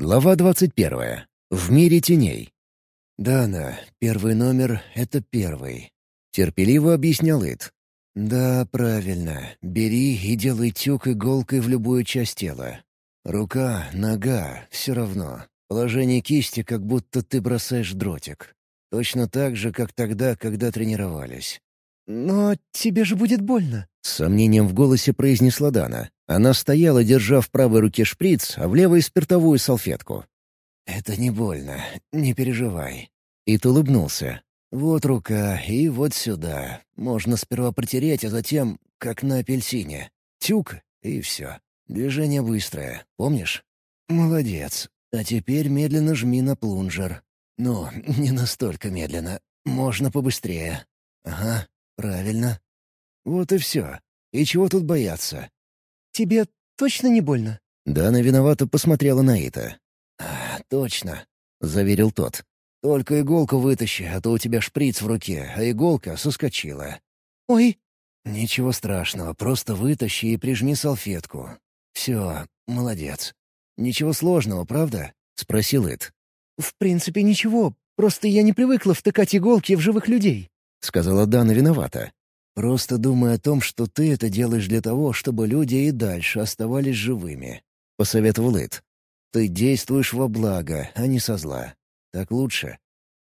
Глава двадцать первая. В мире теней. «Дана, первый номер — это первый», — терпеливо объяснял Ит. «Да, правильно. Бери и делай тюк иголкой в любую часть тела. Рука, нога — все равно. Положение кисти, как будто ты бросаешь дротик. Точно так же, как тогда, когда тренировались. «Но тебе же будет больно», — с сомнением в голосе произнесла Дана. Она стояла, держа в правой руке шприц, а в левой — спиртовую салфетку. «Это не больно, не переживай». Ит улыбнулся. «Вот рука, и вот сюда. Можно сперва протереть, а затем, как на апельсине. Тюк, и все. Движение быстрое, помнишь? Молодец. А теперь медленно жми на плунжер. Ну, не настолько медленно. Можно побыстрее. Ага, правильно. Вот и все. И чего тут бояться? Тебе точно не больно? Дана виновато посмотрела на Ита. «А, точно», — заверил тот. «Только иголку вытащи, а то у тебя шприц в руке, а иголка соскочила». «Ой!» «Ничего страшного, просто вытащи и прижми салфетку. Все, молодец. Ничего сложного, правда?» — спросил Ит. «В принципе, ничего. Просто я не привыкла втыкать иголки в живых людей», — сказала Дана виновата. «Просто думай о том, что ты это делаешь для того, чтобы люди и дальше оставались живыми», — посоветовал Ит. «Ты действуешь во благо, а не со зла. Так лучше?»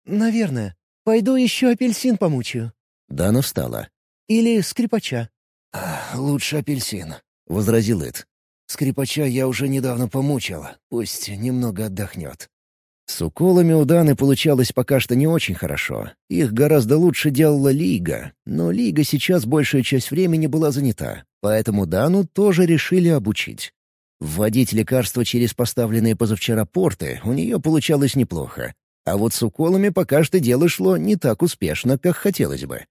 «Наверное. Пойду еще апельсин помучаю». Дана встала. «Или скрипача». «Лучше апельсин», — возразил Ит. «Скрипача я уже недавно помучил. Пусть немного отдохнет». С уколами у Даны получалось пока что не очень хорошо. Их гораздо лучше делала Лига, но Лига сейчас большую часть времени была занята, поэтому Дану тоже решили обучить. Вводить лекарства через поставленные позавчера порты у нее получалось неплохо. А вот с уколами пока что дело шло не так успешно, как хотелось бы.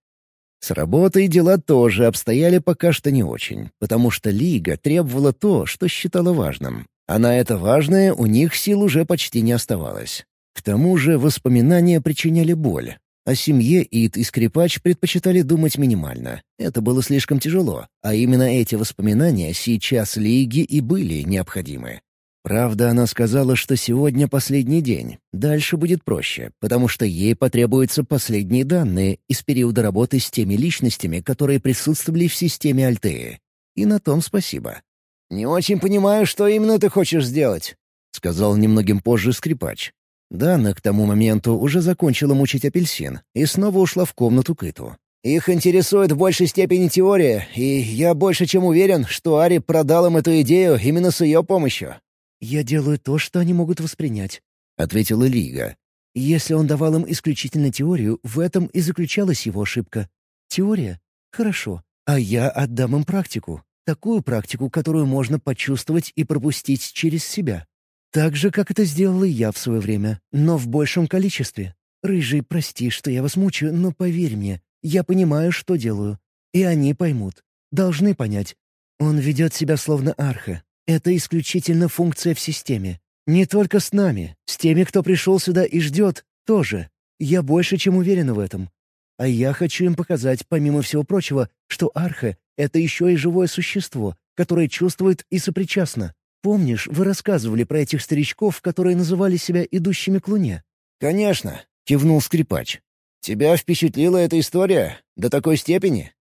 С работой дела тоже обстояли пока что не очень, потому что Лига требовала то, что считала важным, а на это важное у них сил уже почти не оставалось. К тому же воспоминания причиняли боль. О семье Ид и Скрипач предпочитали думать минимально. Это было слишком тяжело, а именно эти воспоминания сейчас Лиге и были необходимы. Правда, она сказала, что сегодня последний день. Дальше будет проще, потому что ей потребуются последние данные из периода работы с теми личностями, которые присутствовали в системе Альтеи. И на том спасибо. «Не очень понимаю, что именно ты хочешь сделать», — сказал немногим позже скрипач. Дана к тому моменту уже закончила мучить апельсин и снова ушла в комнату к Иту. «Их интересует в большей степени теория, и я больше чем уверен, что Ари продал им эту идею именно с ее помощью». «Я делаю то, что они могут воспринять», — ответила Лига. «Если он давал им исключительно теорию, в этом и заключалась его ошибка. Теория? Хорошо. А я отдам им практику. Такую практику, которую можно почувствовать и пропустить через себя. Так же, как это сделала я в свое время, но в большем количестве. Рыжий, прости, что я вас мучаю, но поверь мне, я понимаю, что делаю. И они поймут. Должны понять. Он ведет себя словно арха. Это исключительно функция в системе. Не только с нами, с теми, кто пришел сюда и ждет, тоже. Я больше чем уверена в этом. А я хочу им показать, помимо всего прочего, что арха это еще и живое существо, которое чувствует и сопричастно. Помнишь, вы рассказывали про этих старичков, которые называли себя идущими к луне?» «Конечно», — кивнул скрипач. «Тебя впечатлила эта история? До такой степени?»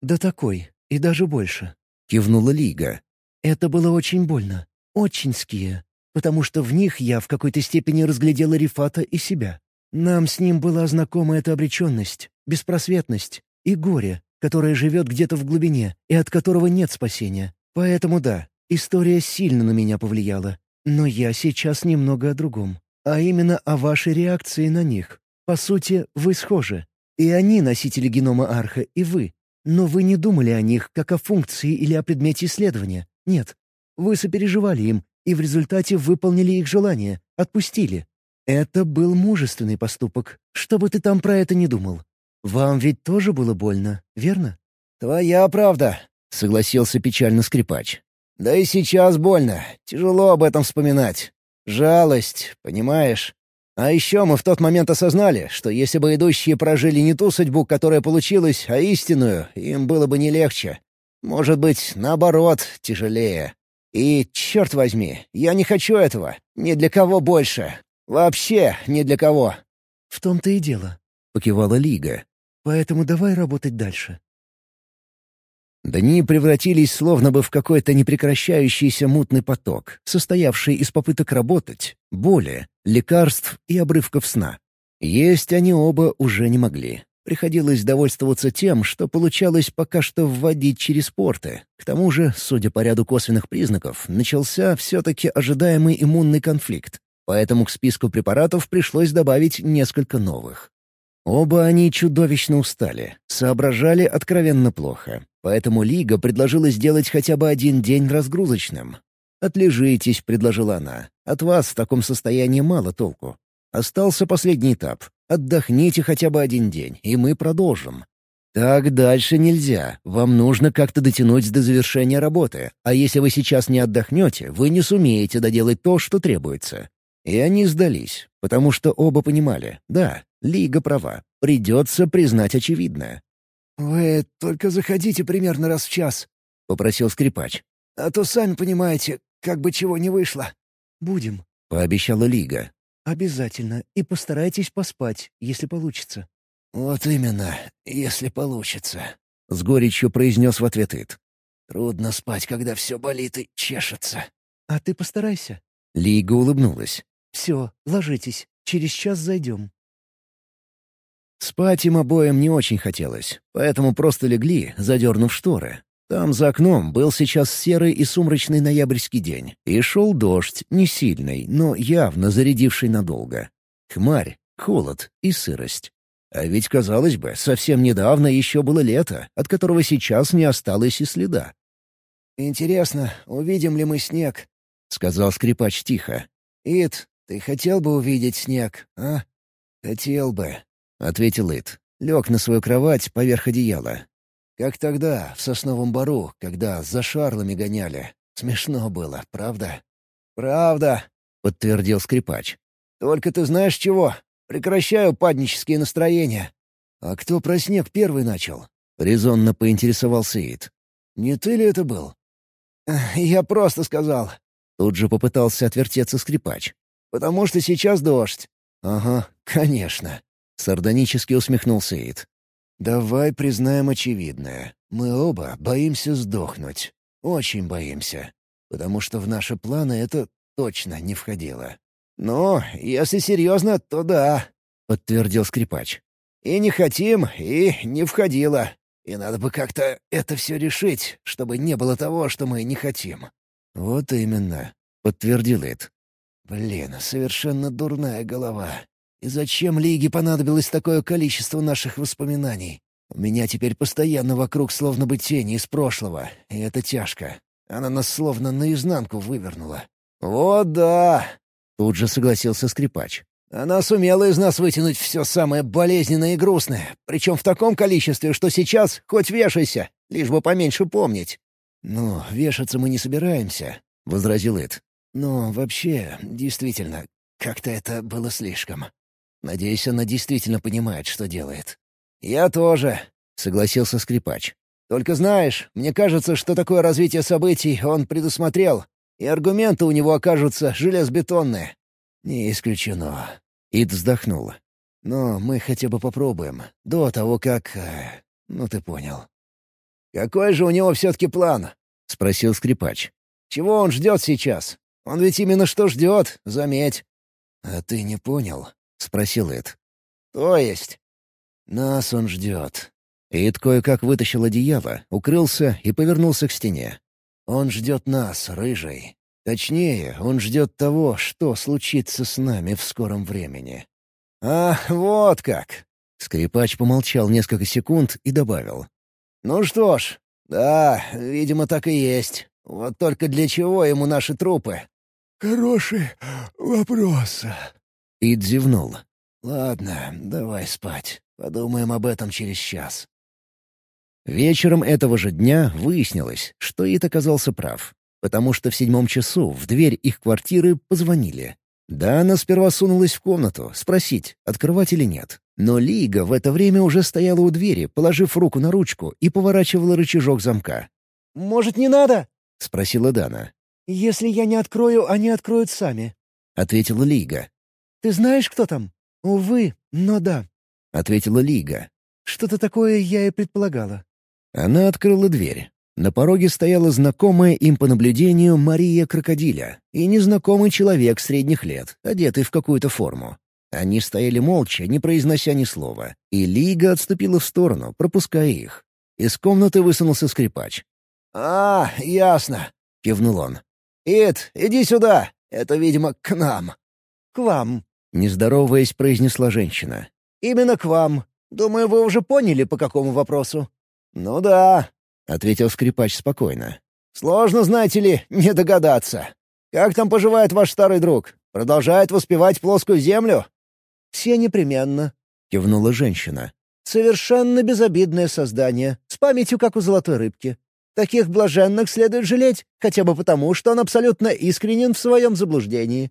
«До такой. И даже больше», — кивнула Лига. «Это было очень больно. Очень ские. Потому что в них я в какой-то степени разглядела Рифата и себя. Нам с ним была знакома эта обреченность, беспросветность и горе, которое живет где-то в глубине и от которого нет спасения. Поэтому да, история сильно на меня повлияла. Но я сейчас немного о другом. А именно о вашей реакции на них. По сути, вы схожи. И они носители генома Арха, и вы. Но вы не думали о них как о функции или о предмете исследования. Нет. Вы сопереживали им, и в результате выполнили их желание, отпустили. Это был мужественный поступок, что бы ты там про это не думал. «Вам ведь тоже было больно, верно?» «Твоя правда», — согласился печально скрипач. «Да и сейчас больно. Тяжело об этом вспоминать. Жалость, понимаешь? А еще мы в тот момент осознали, что если бы идущие прожили не ту судьбу, которая получилась, а истинную, им было бы не легче. Может быть, наоборот, тяжелее. И, черт возьми, я не хочу этого. Ни для кого больше. Вообще ни для кого. «В том-то и дело», — покивала Лига. «Поэтому давай работать дальше». Дни превратились словно бы в какой-то непрекращающийся мутный поток, состоявший из попыток работать, боли, лекарств и обрывков сна. Есть они оба уже не могли. Приходилось довольствоваться тем, что получалось пока что вводить через порты. К тому же, судя по ряду косвенных признаков, начался все-таки ожидаемый иммунный конфликт. Поэтому к списку препаратов пришлось добавить несколько новых. Оба они чудовищно устали, соображали откровенно плохо, поэтому Лига предложила сделать хотя бы один день разгрузочным. «Отлежитесь», — предложила она. «От вас в таком состоянии мало толку. Остался последний этап. Отдохните хотя бы один день, и мы продолжим. Так дальше нельзя. Вам нужно как-то дотянуть до завершения работы. А если вы сейчас не отдохнете, вы не сумеете доделать то, что требуется. И они сдались, потому что оба понимали, да, Лига права, придется признать очевидное. «Вы только заходите примерно раз в час», — попросил скрипач. «А то, сами понимаете, как бы чего не вышло». «Будем», — пообещала Лига. «Обязательно. И постарайтесь поспать, если получится». «Вот именно, если получится», — с горечью произнес в ответ Ит. «Трудно спать, когда все болит и чешется». «А ты постарайся». Лига улыбнулась. «Все, ложитесь. Через час зайдем». Спать им обоим не очень хотелось, поэтому просто легли, задернув шторы. Там за окном был сейчас серый и сумрачный ноябрьский день, и шел дождь, не сильный, но явно зарядивший надолго. Хмарь, холод и сырость. А ведь, казалось бы, совсем недавно еще было лето, от которого сейчас не осталось и следа. «Интересно, увидим ли мы снег?» — сказал скрипач тихо. «Ит, ты хотел бы увидеть снег, а?» «Хотел бы», — ответил Ит. Лег на свою кровать поверх одеяла. «Как тогда, в сосновом бару, когда за шарлами гоняли. Смешно было, правда?» «Правда», — подтвердил скрипач. «Только ты знаешь чего? Прекращаю паднические настроения». «А кто про снег первый начал?» — резонно поинтересовался Ит. «Не ты ли это был?» «Я просто сказал». Тут же попытался отвертеться скрипач. «Потому что сейчас дождь». «Ага, конечно», — сардонически усмехнулся Ид. «Давай признаем очевидное. Мы оба боимся сдохнуть. Очень боимся. Потому что в наши планы это точно не входило». «Ну, если серьезно, то да», — подтвердил скрипач. «И не хотим, и не входило. И надо бы как-то это все решить, чтобы не было того, что мы не хотим». «Вот именно», — подтвердил Эд. «Блин, совершенно дурная голова. И зачем Лиге понадобилось такое количество наших воспоминаний? У меня теперь постоянно вокруг словно бы тени из прошлого, и это тяжко. Она нас словно наизнанку вывернула». «Вот да!» — тут же согласился скрипач. «Она сумела из нас вытянуть все самое болезненное и грустное, причем в таком количестве, что сейчас хоть вешайся, лишь бы поменьше помнить». «Ну, вешаться мы не собираемся», — возразил Эд. «Но вообще, действительно, как-то это было слишком. Надеюсь, она действительно понимает, что делает». «Я тоже», — согласился скрипач. «Только знаешь, мне кажется, что такое развитие событий он предусмотрел, и аргументы у него окажутся железобетонные». «Не исключено». Ид вздохнул. «Но мы хотя бы попробуем, до того, как... Э, ну, ты понял». «Какой же у него все-таки план?» — спросил скрипач. «Чего он ждет сейчас? Он ведь именно что ждет, заметь». «А ты не понял?» — спросил Эд. «То есть?» «Нас он ждет». Эд кое-как вытащил одеяло, укрылся и повернулся к стене. «Он ждет нас, рыжий. Точнее, он ждет того, что случится с нами в скором времени». «А, вот как!» Скрипач помолчал несколько секунд и добавил. «Ну что ж, да, видимо, так и есть. Вот только для чего ему наши трупы?» «Хороший вопрос», Ид зевнул. «Ладно, давай спать. Подумаем об этом через час». Вечером этого же дня выяснилось, что Ид оказался прав, потому что в седьмом часу в дверь их квартиры позвонили. Да, она сперва сунулась в комнату, спросить, открывать или нет. Но Лига в это время уже стояла у двери, положив руку на ручку и поворачивала рычажок замка. «Может, не надо?» — спросила Дана. «Если я не открою, они откроют сами», — ответила Лига. «Ты знаешь, кто там?» «Увы, но да», — ответила Лига. «Что-то такое я и предполагала». Она открыла дверь. На пороге стояла знакомая им по наблюдению Мария Крокодиля и незнакомый человек средних лет, одетый в какую-то форму. Они стояли молча, не произнося ни слова, и Лига отступила в сторону, пропуская их. Из комнаты высунулся скрипач. «А, ясно», — кивнул он. «Ид, иди сюда. Это, видимо, к нам». «К вам», — не здороваясь, произнесла женщина. «Именно к вам. Думаю, вы уже поняли, по какому вопросу». «Ну да», — ответил скрипач спокойно. «Сложно, знаете ли, не догадаться. Как там поживает ваш старый друг? Продолжает воспевать плоскую землю?» «Все непременно», — кивнула женщина. «Совершенно безобидное создание, с памятью, как у золотой рыбки. Таких блаженных следует жалеть, хотя бы потому, что он абсолютно искренен в своем заблуждении».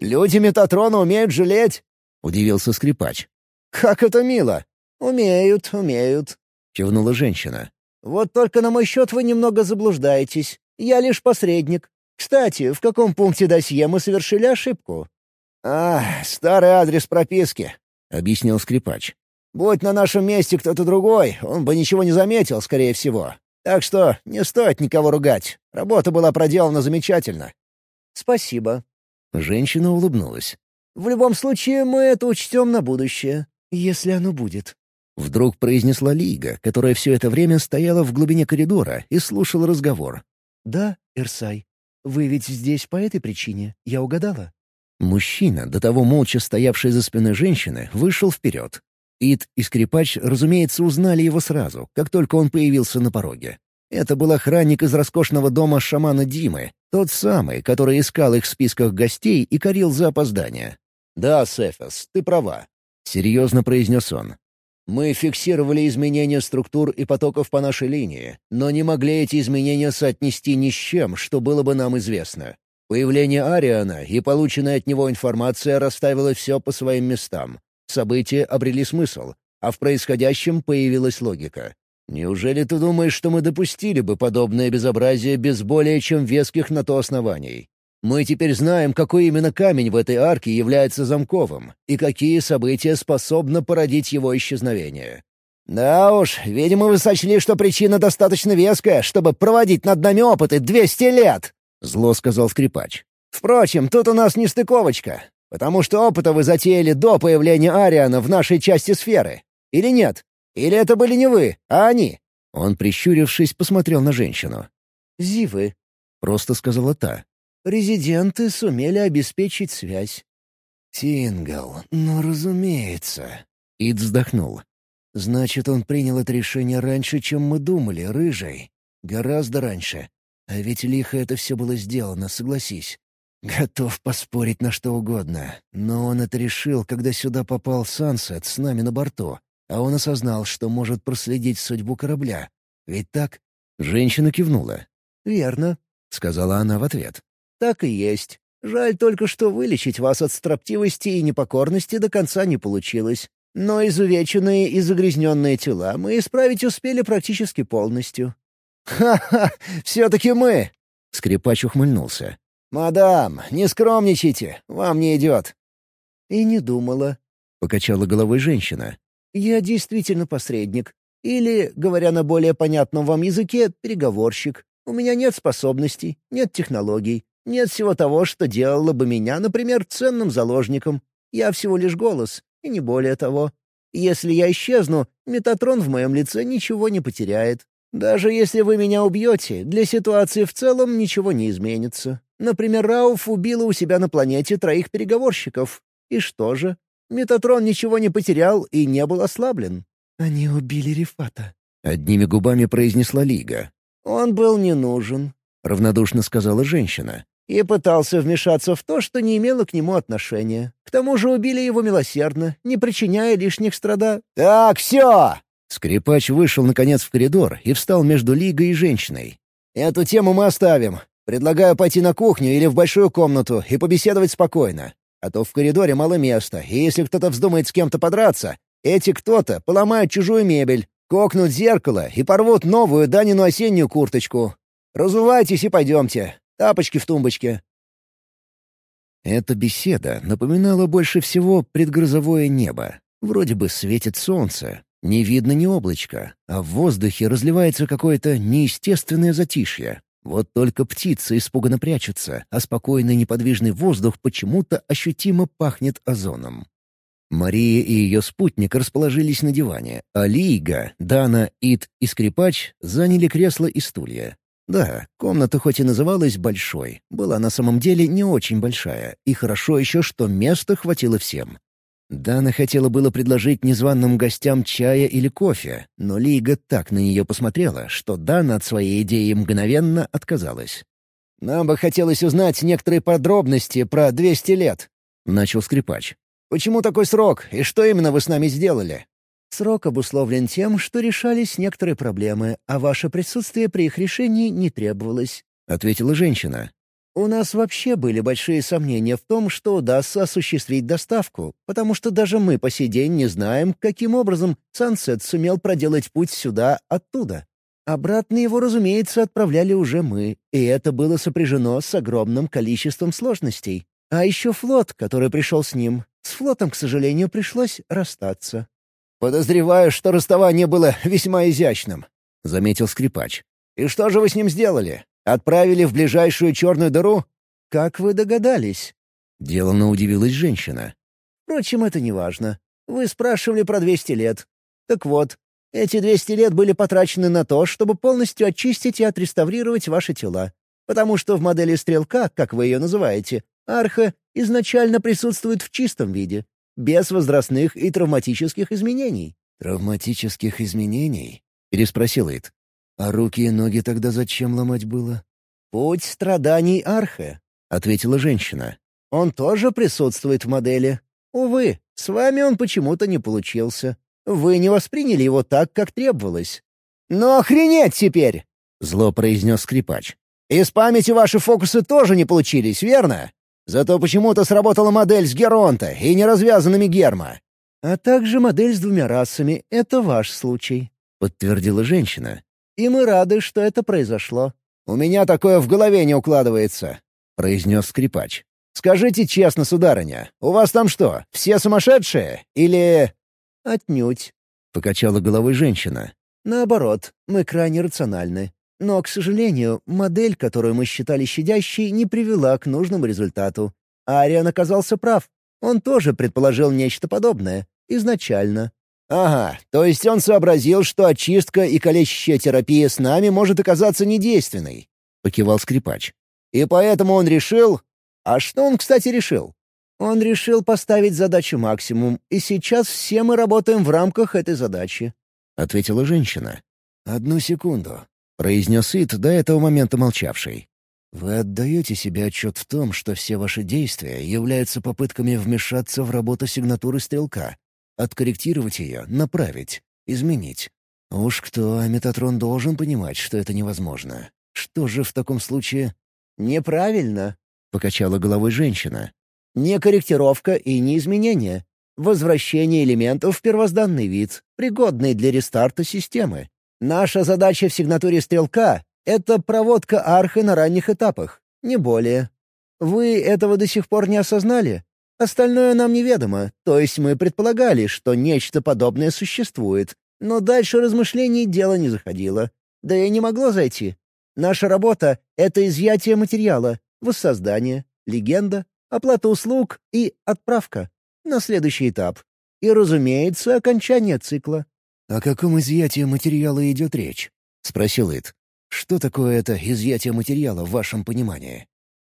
«Люди Метатрона умеют жалеть?» — удивился скрипач. «Как это мило!» «Умеют, умеют», — кивнула женщина. «Вот только на мой счет вы немного заблуждаетесь. Я лишь посредник. Кстати, в каком пункте досье мы совершили ошибку?» «А, старый адрес прописки», — объяснил скрипач. «Будь на нашем месте кто-то другой, он бы ничего не заметил, скорее всего. Так что не стоит никого ругать. Работа была проделана замечательно». «Спасибо». Женщина улыбнулась. «В любом случае, мы это учтем на будущее, если оно будет». Вдруг произнесла Лига, которая все это время стояла в глубине коридора и слушала разговор. «Да, Ирсай, вы ведь здесь по этой причине, я угадала?» Мужчина, до того молча стоявший за спиной женщины, вышел вперед. Ид и скрипач, разумеется, узнали его сразу, как только он появился на пороге. Это был охранник из роскошного дома шамана Димы, тот самый, который искал их в списках гостей и корил за опоздание. «Да, Сефас, ты права», — серьезно произнес он. «Мы фиксировали изменения структур и потоков по нашей линии, но не могли эти изменения соотнести ни с чем, что было бы нам известно. Появление Ариана и полученная от него информация расставила все по своим местам. События обрели смысл, а в происходящем появилась логика. Неужели ты думаешь, что мы допустили бы подобное безобразие без более чем веских на то оснований? Мы теперь знаем, какой именно камень в этой арке является замковым, и какие события способны породить его исчезновение. Да уж, видимо, вы сочли, что причина достаточно веская, чтобы проводить над нами опыты 200 лет. — зло сказал скрипач. «Впрочем, тут у нас не стыковочка, потому что опыта вы затеяли до появления Ариана в нашей части сферы. Или нет? Или это были не вы, а они?» Он, прищурившись, посмотрел на женщину. «Зивы», — просто сказала та. «Резиденты сумели обеспечить связь». «Тингл, ну разумеется». Ид вздохнул. «Значит, он принял это решение раньше, чем мы думали, рыжий. Гораздо раньше. А ведь лихо это все было сделано, согласись. Готов поспорить на что угодно. Но он это решил, когда сюда попал Сансет с нами на борту, а он осознал, что может проследить судьбу корабля. Ведь так? Женщина кивнула. «Верно», — сказала она в ответ. «Так и есть. Жаль только, что вылечить вас от строптивости и непокорности до конца не получилось. Но изувеченные и загрязненные тела мы исправить успели практически полностью. «Ха-ха! Все-таки мы!» — скрипач ухмыльнулся. «Мадам, не скромничайте, вам не идет». «И не думала», — покачала головой женщина. «Я действительно посредник. Или, говоря на более понятном вам языке, переговорщик. У меня нет способностей, нет технологий, нет всего того, что делало бы меня, например, ценным заложником. Я всего лишь голос, и не более того. Если я исчезну, Метатрон в моем лице ничего не потеряет. Даже если вы меня убьете, для ситуации в целом ничего не изменится. Например, Рауф убила у себя на планете троих переговорщиков. И что же? Метатрон ничего не потерял и не был ослаблен. «Они убили Рифата», — одними губами произнесла Лига. «Он был не нужен», — равнодушно сказала женщина. «И пытался вмешаться в то, что не имело к нему отношения. К тому же убили его милосердно, не причиняя лишних страда...» «Так, все!» Скрипач вышел, наконец, в коридор и встал между Лигой и женщиной. «Эту тему мы оставим. Предлагаю пойти на кухню или в большую комнату и побеседовать спокойно. А то в коридоре мало места, и если кто-то вздумает с кем-то подраться, эти кто-то поломают чужую мебель, кокнут зеркало и порвут новую Данину осеннюю курточку. Разувайтесь и пойдемте. Тапочки в тумбочке». Эта беседа напоминала больше всего предгрозовое небо. Вроде бы светит солнце, не видно ни облачка, а в воздухе разливается какое-то неестественное затишье. Вот только птицы испуганно прячутся, а спокойный неподвижный воздух почему-то ощутимо пахнет озоном. Мария и ее спутник расположились на диване, а Лига, Дана, Ит и Скрипач заняли кресла и стулья. Да, комната хоть и называлась большой, была на самом деле не очень большая, и хорошо еще, что места хватило всем. Дана хотела было предложить незваным гостям чая или кофе, но Лига так на нее посмотрела, что Дана от своей идеи мгновенно отказалась. «Нам бы хотелось узнать некоторые подробности про 200 лет», — начал скрипач. «Почему такой срок, и что именно вы с нами сделали?» «Срок обусловлен тем, что решались некоторые проблемы, а ваше присутствие при их решении не требовалось», — ответила женщина. У нас вообще были большие сомнения в том, что удастся осуществить доставку, потому что даже мы по сей день не знаем, каким образом Сансет сумел проделать путь сюда оттуда. Обратно его, разумеется, отправляли уже мы, и это было сопряжено с огромным количеством сложностей. А еще флот, который пришел с ним. С флотом, к сожалению, пришлось расстаться. «Подозреваю, что расставание было весьма изящным», — заметил скрипач. «И что же вы с ним сделали? Отправили в ближайшую черную дыру? Как вы догадались? Деланно удивилась женщина. Впрочем, это не важно. Вы спрашивали про 200 лет. Так вот, эти 200 лет были потрачены на то, чтобы полностью очистить и отреставрировать ваши тела. Потому что в модели стрелка, как вы ее называете, арха изначально присутствует в чистом виде, без возрастных и травматических изменений. «Травматических изменений?» — переспросил Ид. «А руки и ноги тогда зачем ломать было?» «Путь страданий Архе», — ответила женщина. «Он тоже присутствует в модели. Увы, с вами он почему-то не получился. Вы не восприняли его так, как требовалось». «Ну охренеть теперь!» — зло произнес скрипач. «Из памяти ваши фокусы тоже не получились, верно? Зато почему-то сработала модель с Геронта и неразвязанными Герма». «А также модель с двумя расами — это ваш случай», — подтвердила женщина. И мы рады, что это произошло». «У меня такое в голове не укладывается», — произнес скрипач. «Скажите честно, сударыня, у вас там что, все сумасшедшие? Или...» «Отнюдь», — покачала головой женщина. «Наоборот, мы крайне рациональны. Но, к сожалению, модель, которую мы считали щадящей, не привела к нужному результату. Ариан оказался прав. Он тоже предположил нечто подобное. Изначально. «Ага, то есть он сообразил, что очистка и калечащая терапия с нами может оказаться недейственной», — покивал скрипач. «И поэтому он решил...» «А что он, кстати, решил?» «Он решил поставить задачу максимум, и сейчас все мы работаем в рамках этой задачи», — ответила женщина. «Одну секунду», — произнес Ит, до этого момента молчавший. «Вы отдаете себе отчет в том, что все ваши действия являются попытками вмешаться в работу сигнатуры стрелка?» Откорректировать ее, направить, изменить. Уж кто, а Метатрон должен понимать, что это невозможно. Что же в таком случае... «Неправильно», — покачала головой женщина. «Не корректировка и не изменение. Возвращение элементов в первозданный вид, пригодный для рестарта системы. Наша задача в сигнатуре стрелка — это проводка архы на ранних этапах, не более. Вы этого до сих пор не осознали? Остальное нам неведомо, то есть мы предполагали, что нечто подобное существует, но дальше размышлений дело не заходило. Да и не могло зайти. Наша работа — это изъятие материала, воссоздание, легенда, оплата услуг и отправка на следующий этап. И, разумеется, окончание цикла. «О каком изъятии материала идет речь?» — спросил Ит. «Что такое это изъятие материала в вашем понимании?»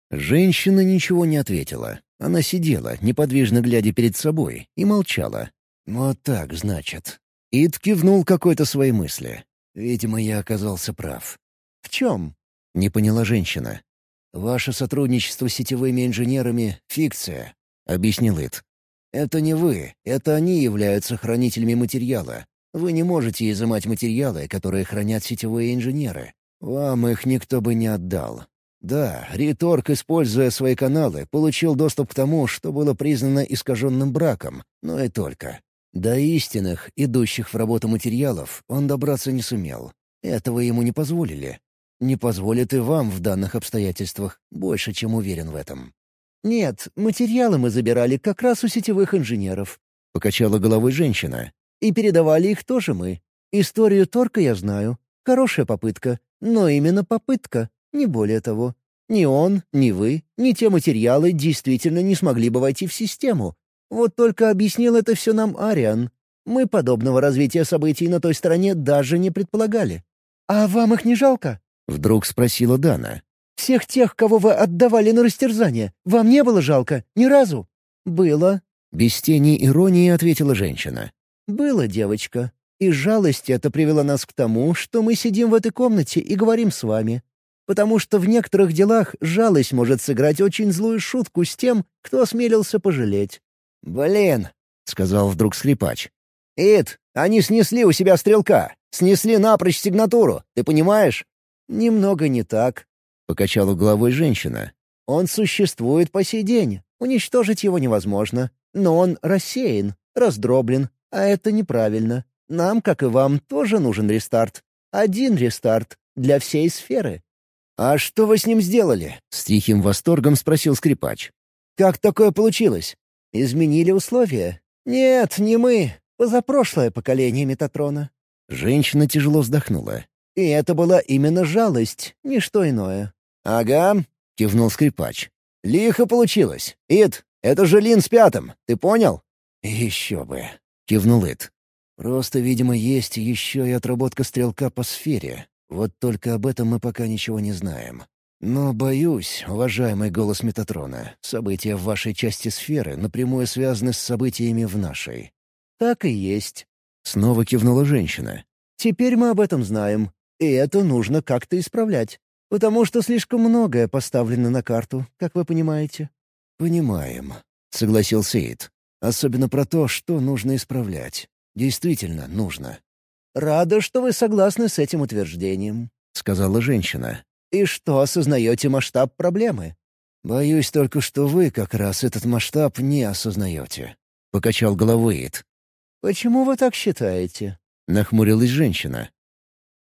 Женщина ничего не ответила. Она сидела, неподвижно глядя перед собой, и молчала. «Вот так, значит». Ид кивнул какой-то своей мысли. «Видимо, я оказался прав». «В чем?» — не поняла женщина. «Ваше сотрудничество с сетевыми инженерами — фикция», — объяснил Ид. «Это не вы, это они являются хранителями материала. Вы не можете изымать материалы, которые хранят сетевые инженеры. Вам их никто бы не отдал. Да, Риторг, используя свои каналы, получил доступ к тому, что было признано искаженным браком, но и только. До истинных, идущих в работу материалов, он добраться не сумел. Этого ему не позволили. Не позволит и вам в данных обстоятельствах, больше, чем уверен в этом». «Нет, материалы мы забирали как раз у сетевых инженеров», — покачала головой женщина. «И передавали их тоже мы. Историю Торка я знаю. Хорошая попытка. Но именно попытка, не более того. Ни он, ни вы, ни те материалы действительно не смогли бы войти в систему. Вот только объяснил это все нам Ариан. Мы подобного развития событий на той стороне даже не предполагали. «А вам их не жалко?» — вдруг спросила Дана. «Всех тех, кого вы отдавали на растерзание, вам не было жалко? Ни разу?» «Было». Без тени иронии ответила женщина. «Было, девочка. И жалость это привела нас к тому, что мы сидим в этой комнате и говорим с вами. Потому что в некоторых делах жалость может сыграть очень злую шутку с тем, кто осмелился пожалеть». «Блин», — сказал вдруг скрипач. «Ид, они снесли у себя стрелка. Снесли напрочь сигнатуру, ты понимаешь?» «Немного не так», — покачала головой женщина. «Он существует по сей день. Уничтожить его невозможно. Но он рассеян, раздроблен, а это неправильно. Нам, как и вам, тоже нужен рестарт. Один рестарт для всей сферы». «А что вы с ним сделали?» — с тихим восторгом спросил скрипач. «Как такое получилось?» «Изменили условия?» «Нет, не мы. Позапрошлое поколение Метатрона». Женщина тяжело вздохнула. «И это была именно жалость, не что иное». «Ага», — кивнул скрипач. «Лихо получилось. Ид, это же Лин с пятым, ты понял?» «Еще бы», — кивнул Ид. «Просто, видимо, есть еще и отработка стрелка по сфере. Вот только об этом мы пока ничего не знаем. Но, боюсь, уважаемый голос Метатрона, события в вашей части сферы напрямую связаны с событиями в нашей». «Так и есть», — снова кивнула женщина. «Теперь мы об этом знаем, и это нужно как-то исправлять, потому что слишком многое поставлено на карту, как вы понимаете». «Понимаем», — согласился Ид. «Особенно про то, что нужно исправлять. Действительно нужно». «Рада, что вы согласны с этим утверждением», — сказала женщина. «И что осознаете масштаб проблемы?» «Боюсь только, что вы как раз этот масштаб не осознаете», — покачал головой Ид. «Почему вы так считаете?» — нахмурилась женщина.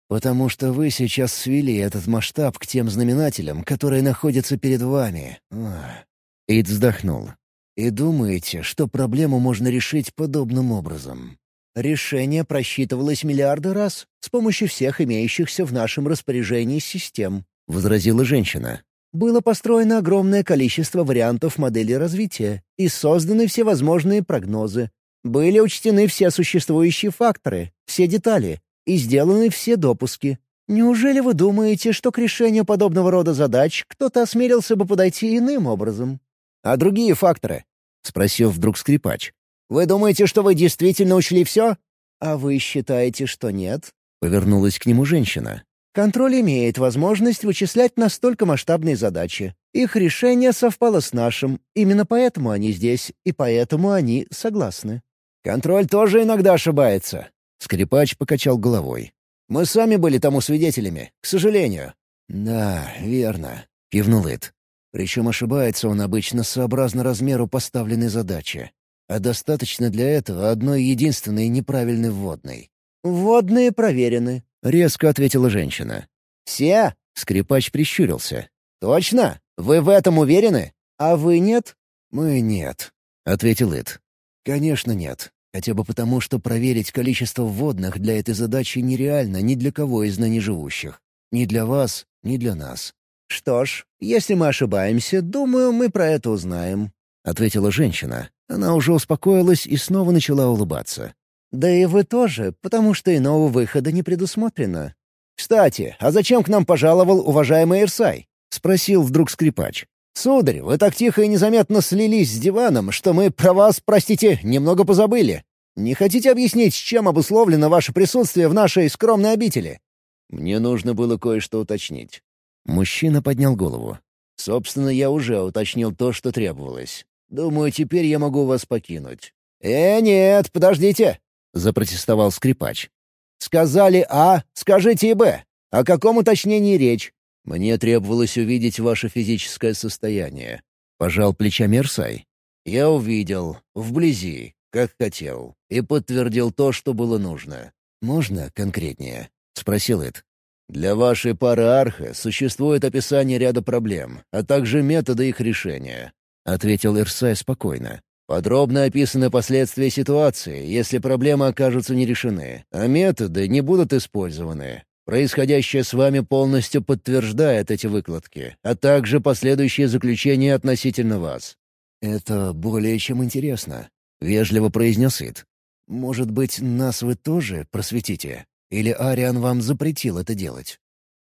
«Потому что вы сейчас свели этот масштаб к тем знаменателям, которые находятся перед вами». Ах. Ид вздохнул. «И думаете, что проблему можно решить подобным образом?» Решение просчитывалось миллиарды раз с помощью всех имеющихся в нашем распоряжении систем», — возразила женщина. «Было построено огромное количество вариантов модели развития и созданы всевозможные прогнозы. Были учтены все существующие факторы, все детали и сделаны все допуски. Неужели вы думаете, что к решению подобного рода задач кто-то осмелился бы подойти иным образом?» «А другие факторы?» — спросил вдруг скрипач. «Вы думаете, что вы действительно учли все?» «А вы считаете, что нет?» — повернулась к нему женщина. «Контроль имеет возможность вычислять настолько масштабные задачи. Их решение совпало с нашим, именно поэтому они здесь, и поэтому они согласны». «Контроль тоже иногда ошибается», — скрипач покачал головой. «Мы сами были тому свидетелями, к сожалению». «Да, верно», — кивнул Эд. Причем ошибается он обычно сообразно размеру поставленной задачи. А достаточно для этого одной единственной неправильной вводной. «Вводные проверены», — резко ответила женщина. «Все?» — скрипач прищурился. «Точно? Вы в этом уверены? А вы нет?» «Мы нет», — ответил Эд. «Конечно нет. Хотя бы потому, что проверить количество вводных для этой задачи нереально ни для кого из ныне живущих. Ни для вас, ни для нас. «Что ж, если мы ошибаемся, думаю, мы про это узнаем», — ответила женщина. Она уже успокоилась и снова начала улыбаться. «Да и вы тоже, потому что иного выхода не предусмотрено». «Кстати, а зачем к нам пожаловал уважаемый Ирсай?» — спросил вдруг скрипач. «Сударь, вы так тихо и незаметно слились с диваном, что мы про вас, простите, немного позабыли. Не хотите объяснить, чем обусловлено ваше присутствие в нашей скромной обители?» Мне нужно было кое-что уточнить. Мужчина поднял голову. «Собственно, я уже уточнил то, что требовалось. Думаю, теперь я могу вас покинуть». «Э, нет, подождите!» — запротестовал скрипач. «Сказали А, скажите и Б. О каком уточнении речь?» «Мне требовалось увидеть ваше физическое состояние», — пожал плечами Эрсай. «Я увидел, вблизи, как хотел, и подтвердил то, что было нужно. Можно конкретнее?» — спросил Эд. Для вашей пары арха существует описание ряда проблем, а также методы их решения», — ответил Ирсай спокойно. «Подробно описаны последствия ситуации, если проблемы окажутся не решены, а методы не будут использованы. Происходящее с вами полностью подтверждает эти выкладки, а также последующие заключения относительно вас». «Это более чем интересно», — вежливо произнес Ид. «Может быть, нас вы тоже просветите?» Или Ариан вам запретил это делать?»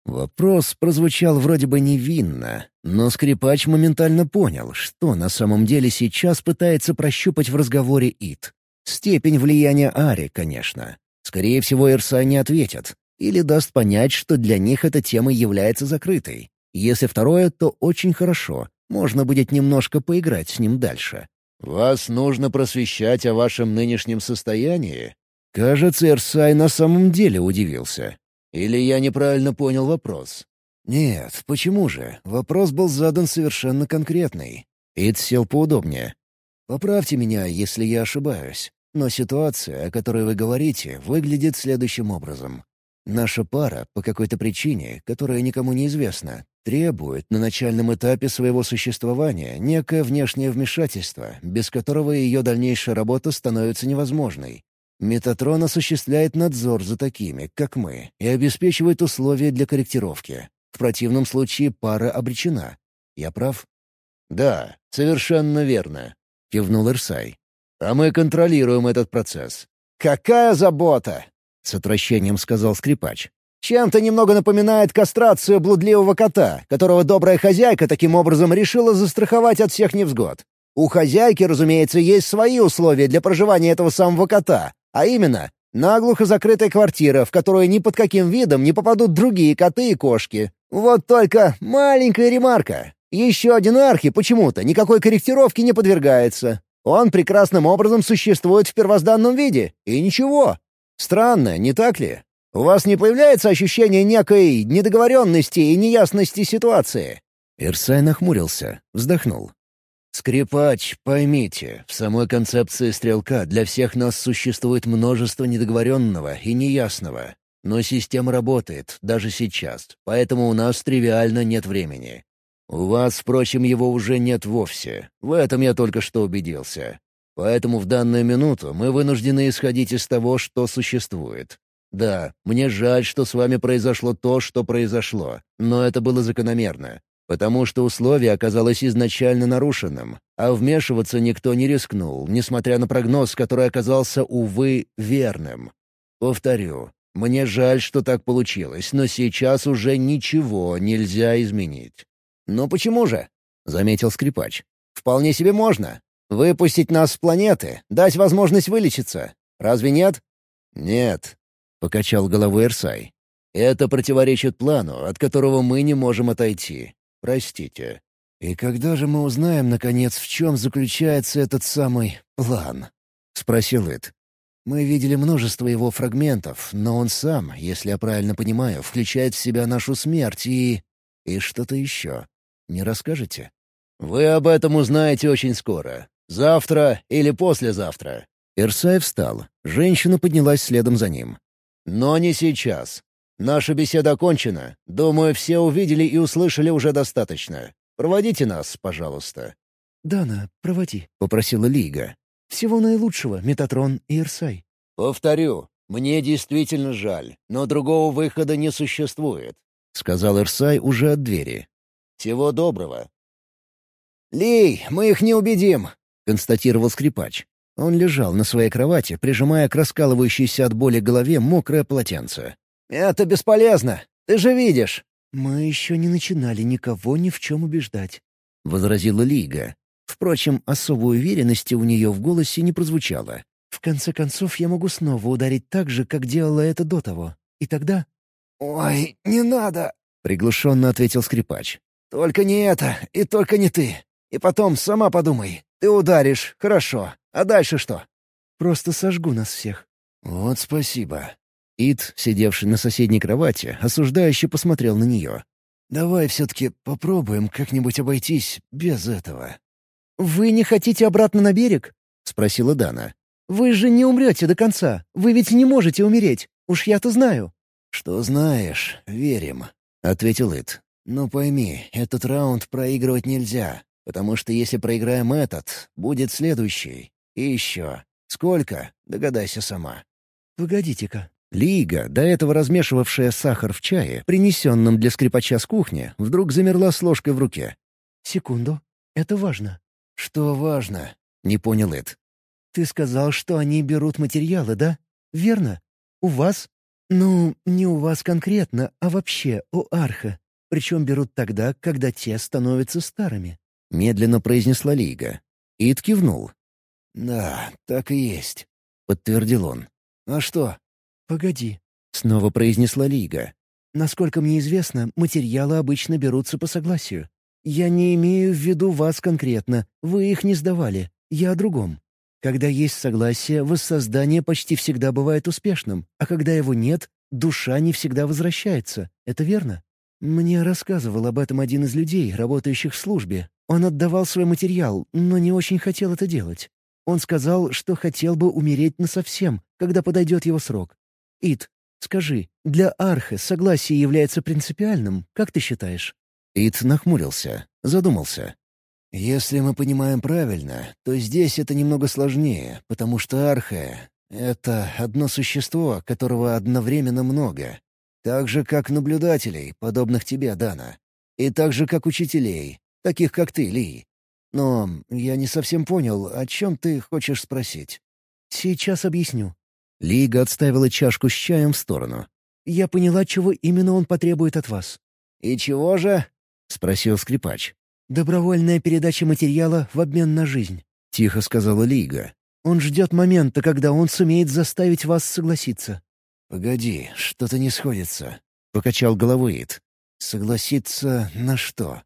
Вопрос прозвучал вроде бы невинно, но скрипач моментально понял, что на самом деле сейчас пытается прощупать в разговоре Ит. Степень влияния Ари, конечно. Скорее всего, Ирса не ответит. Или даст понять, что для них эта тема является закрытой. Если второе, то очень хорошо. Можно будет немножко поиграть с ним дальше. «Вас нужно просвещать о вашем нынешнем состоянии?» Кажется, Эрсай на самом деле удивился. Или я неправильно понял вопрос? Нет, почему же? Вопрос был задан совершенно конкретный. Ид сел поудобнее. Поправьте меня, если я ошибаюсь. Но ситуация, о которой вы говорите, выглядит следующим образом. Наша пара, по какой-то причине, которая никому не известна, требует на начальном этапе своего существования некое внешнее вмешательство, без которого ее дальнейшая работа становится невозможной. Метатрон осуществляет надзор за такими, как мы, и обеспечивает условия для корректировки. В противном случае пара обречена. Я прав? «Да, совершенно верно», — кивнул Ирсай. «А мы контролируем этот процесс». «Какая забота!» — с отвращением сказал скрипач. «Чем-то немного напоминает кастрацию блудливого кота, которого добрая хозяйка таким образом решила застраховать от всех невзгод. У хозяйки, разумеется, есть свои условия для проживания этого самого кота, а именно, наглухо закрытая квартира, в которую ни под каким видом не попадут другие коты и кошки. Вот только маленькая ремарка. Еще один архи почему-то никакой корректировки не подвергается. Он прекрасным образом существует в первозданном виде, и ничего. Странно, не так ли? У вас не появляется ощущение некой недоговоренности и неясности ситуации?» Ирсай нахмурился, вздохнул. «Скрипач, поймите, в самой концепции стрелка для всех нас существует множество недоговоренного и неясного. Но система работает, даже сейчас, поэтому у нас тривиально нет времени. У вас, впрочем, его уже нет вовсе. В этом я только что убедился. Поэтому в данную минуту мы вынуждены исходить из того, что существует. Да, мне жаль, что с вами произошло то, что произошло, но это было закономерно потому что условие оказалось изначально нарушенным, а вмешиваться никто не рискнул, несмотря на прогноз, который оказался, увы, верным. Повторю, мне жаль, что так получилось, но сейчас уже ничего нельзя изменить. «Ну почему же?» — заметил скрипач. «Вполне себе можно. Выпустить нас с планеты, дать возможность вылечиться. Разве нет?» «Нет», — покачал головой Эрсай. «Это противоречит плану, от которого мы не можем отойти. Простите. И когда же мы узнаем, наконец, в чем заключается этот самый план?» — спросил Эд. «Мы видели множество его фрагментов, но он сам, если я правильно понимаю, включает в себя нашу смерть и... и что-то еще. Не расскажете?» «Вы об этом узнаете очень скоро. Завтра или послезавтра». Ирсай встал. Женщина поднялась следом за ним. «Но не сейчас. Наша беседа окончена. Думаю, все увидели и услышали уже достаточно. Проводите нас, пожалуйста». «Дана, проводи», — попросила Лига. «Всего наилучшего, Метатрон и Ирсай». «Повторю, мне действительно жаль, но другого выхода не существует», — сказал Ирсай уже от двери. «Всего доброго». «Лей, мы их не убедим», — констатировал скрипач. Он лежал на своей кровати, прижимая к раскалывающейся от боли голове мокрое полотенце. «Это бесполезно. Ты же видишь». «Мы еще не начинали никого ни в чем убеждать», — возразила Лига. Впрочем, особой уверенности у нее в голосе не прозвучало. «В конце концов, я могу снова ударить так же, как делала это до того. И тогда...» «Ой, не надо!» — приглушенно ответил скрипач. «Только не это, и только не ты. И потом, сама подумай. Ты ударишь, хорошо. А дальше что?» «Просто сожгу нас всех». «Вот спасибо», Ид, сидевший на соседней кровати, осуждающе посмотрел на нее. «Давай все-таки попробуем как-нибудь обойтись без этого». «Вы не хотите обратно на берег?» — спросила Дана. «Вы же не умрете до конца. Вы ведь не можете умереть. Уж я-то знаю». «Что знаешь, верим», — ответил Ит. «Но пойми, этот раунд проигрывать нельзя, потому что если проиграем этот, будет следующий. И еще. Сколько? Догадайся сама». «Погодите-ка». Лига, до этого размешивавшая сахар в чае, принесенном для скрипача с кухни, вдруг замерла с ложкой в руке. «Секунду. Это важно». «Что важно?» — не понял Эд. «Ты сказал, что они берут материалы, да? Верно? У вас? Ну, не у вас конкретно, а вообще у Арха. Причем берут тогда, когда те становятся старыми». Медленно произнесла Лига. Ид кивнул. «Да, так и есть», — подтвердил он. «А что?» «Погоди», — снова произнесла Лига. «Насколько мне известно, материалы обычно берутся по согласию. Я не имею в виду вас конкретно, вы их не сдавали. Я о другом. Когда есть согласие, воссоздание почти всегда бывает успешным, а когда его нет, душа не всегда возвращается. Это верно? Мне рассказывал об этом один из людей, работающих в службе. Он отдавал свой материал, но не очень хотел это делать. Он сказал, что хотел бы умереть насовсем, когда подойдет его срок. Ит, скажи, для Архе согласие является принципиальным, как ты считаешь? Ит нахмурился, задумался. «Если мы понимаем правильно, то здесь это немного сложнее, потому что архе — это одно существо, которого одновременно много. Так же, как наблюдателей, подобных тебе, Дана. И так же, как учителей, таких как ты, Ли. Но я не совсем понял, о чем ты хочешь спросить». «Сейчас объясню». Лига отставила чашку с чаем в сторону. «Я поняла, чего именно он потребует от вас». «И чего же?» — спросил скрипач. «Добровольная передача материала в обмен на жизнь», — тихо сказала Лига. «Он ждет момента, когда он сумеет заставить вас согласиться». «Погоди, что-то не сходится», — покачал головой Ит. «Согласиться на что?»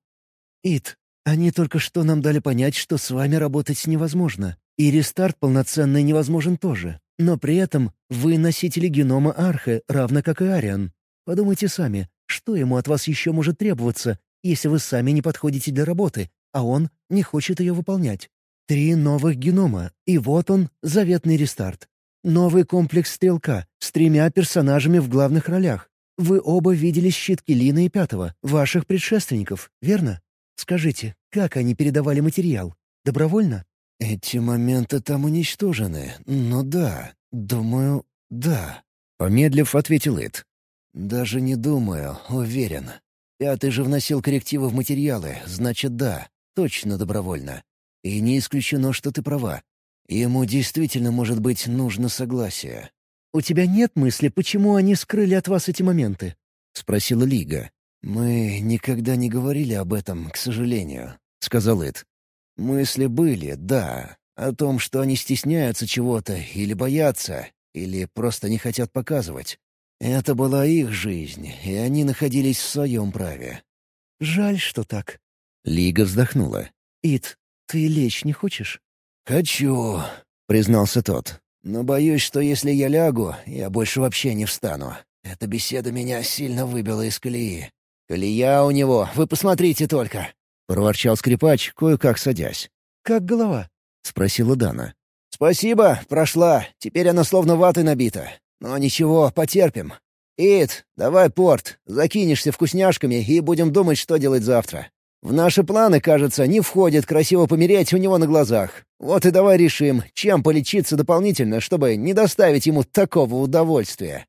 «Ит, они только что нам дали понять, что с вами работать невозможно, и рестарт полноценный невозможен тоже. Но при этом вы носители генома Архе, равно как и Ариан. Подумайте сами, что ему от вас еще может требоваться, если вы сами не подходите для работы, а он не хочет ее выполнять. Три новых генома, и вот он, заветный рестарт. Новый комплекс «Стрелка» с тремя персонажами в главных ролях. Вы оба видели щитки Лина и Пятого, ваших предшественников, верно? Скажите, как они передавали материал? Добровольно? Эти моменты там уничтожены, но да, думаю, да. Помедлив, ответил Эд. Даже не думаю, уверен. Пятый же вносил коррективы в материалы, значит, да, точно добровольно. И не исключено, что ты права. Ему действительно, может быть, нужно согласие. «У тебя нет мысли, почему они скрыли от вас эти моменты?» — спросила Лига. «Мы никогда не говорили об этом, к сожалению», — сказал Эд. «Мысли были, да, о том, что они стесняются чего-то или боятся, или просто не хотят показывать. Это была их жизнь, и они находились в своем праве. «Жаль, что так». Лига вздохнула. «Ит, ты лечь не хочешь?» «Хочу», — признался тот. «Но боюсь, что если я лягу, я больше вообще не встану. Эта беседа меня сильно выбила из колеи». «Колея у него, вы посмотрите только!» — проворчал скрипач, кое-как садясь. «Как голова?» — спросила Дана. «Спасибо, прошла. Теперь она словно ватой набита. Но ничего, потерпим. Ид, давай порт, закинешься вкусняшками и будем думать, что делать завтра. В наши планы, кажется, не входит красиво помереть у него на глазах. Вот и давай решим, чем полечиться дополнительно, чтобы не доставить ему такого удовольствия.